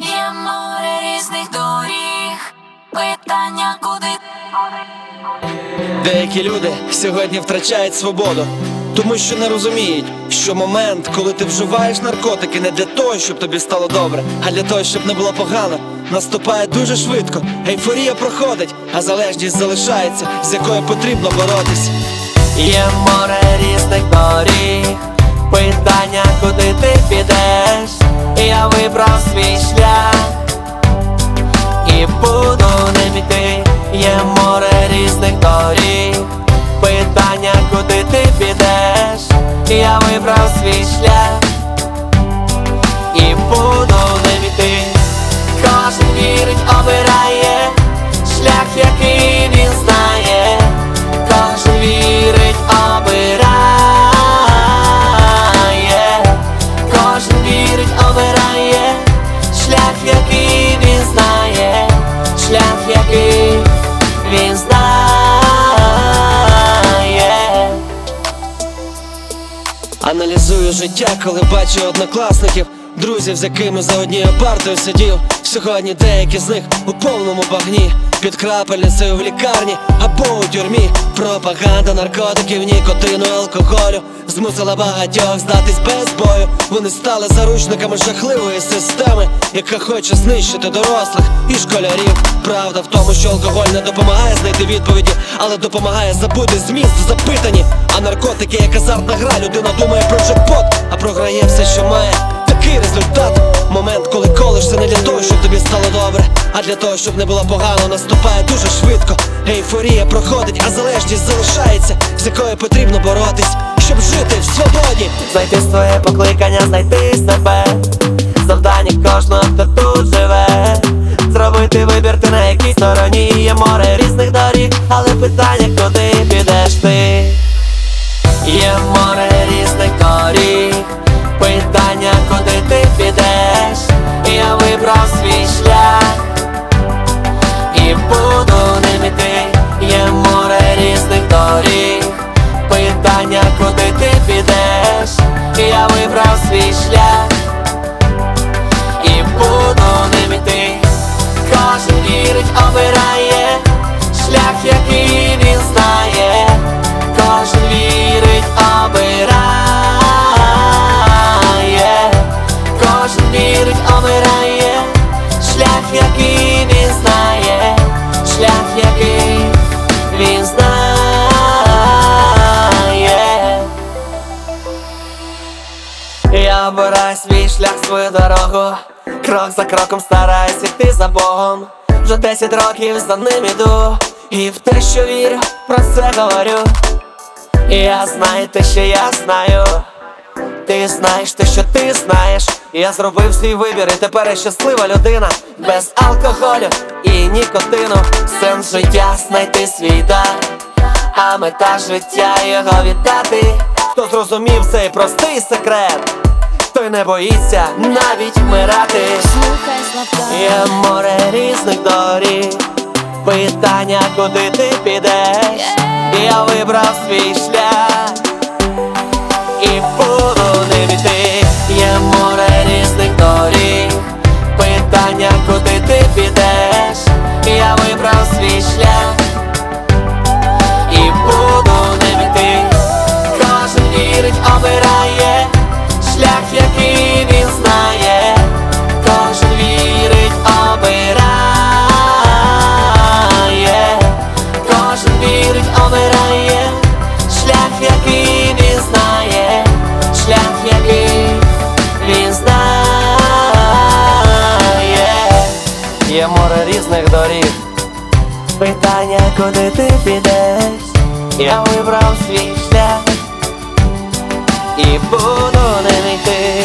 Є море різних доріг, питання куди. Деякі люди сьогодні втрачають свободу, тому що не розуміють, що момент, коли ти вживаєш наркотики, не для того, щоб тобі стало добре, а для того, щоб не було погано, наступає дуже швидко. Ейфорія проходить, а залежність залишається, з якою потрібно боротись. Є море різних доріг, Аналізую життя, коли бачу однокласників, друзів, з якими за однією партою сидів. Сьогодні деякі з них у повному багні, під крапельницею в лікарні або у тюрмі. Пропаганда наркотиків, нікотину, алкоголю змусила багатьох здатись без бою. Вони стали заручниками жахливої системи, яка хоче знищити дорослих і школярів. Правда в тому, що алкоголь не допомагає знайти відповіді, але допомагає забути зміст в запитанні. А наркотики як азартна гра, людина думає про джекпот, а програє все, що має. Такий результат. Момент, не для того, щоб тобі стало добре, а для того, щоб не було погано, наступає дуже швидко. Ейфорія проходить, а залежність залишається, з якою потрібно боротись, щоб жити в свободі. Знайти своє покликання, знайти себе Завдання кожного, хто тут живе Зробити вибір, ти на якій стороні Є море різних доріг, але питання, Я обираю свій шлях, свою дорогу. Крок за кроком стараюсь іти за Богом. Вже десять років за ним іду. І в те, що вірю, про це говорю. І я знаю те, що я знаю. Ти знаєш те, що ти знаєш. Я зробив свій вибір, і тепер я щаслива людина без алкоголю і нікотину. Сенс життя знайти свій дар, а мета життя його віддати. Хто зрозумів цей простий секрет, той не боїться навіть вмирати. Слухай слабка. Є море різних доріг, питання, куди ти підеш. Я вибрав свій шлях і буду ним іти. Є море різних доріг, питання, куди ти підеш. Я вибрав свій шлях і буду ним іти. Кожен вірить, обирає море різних доріг. Питання, куди ти підеш, я вибрав свій шлях і буду ним йти.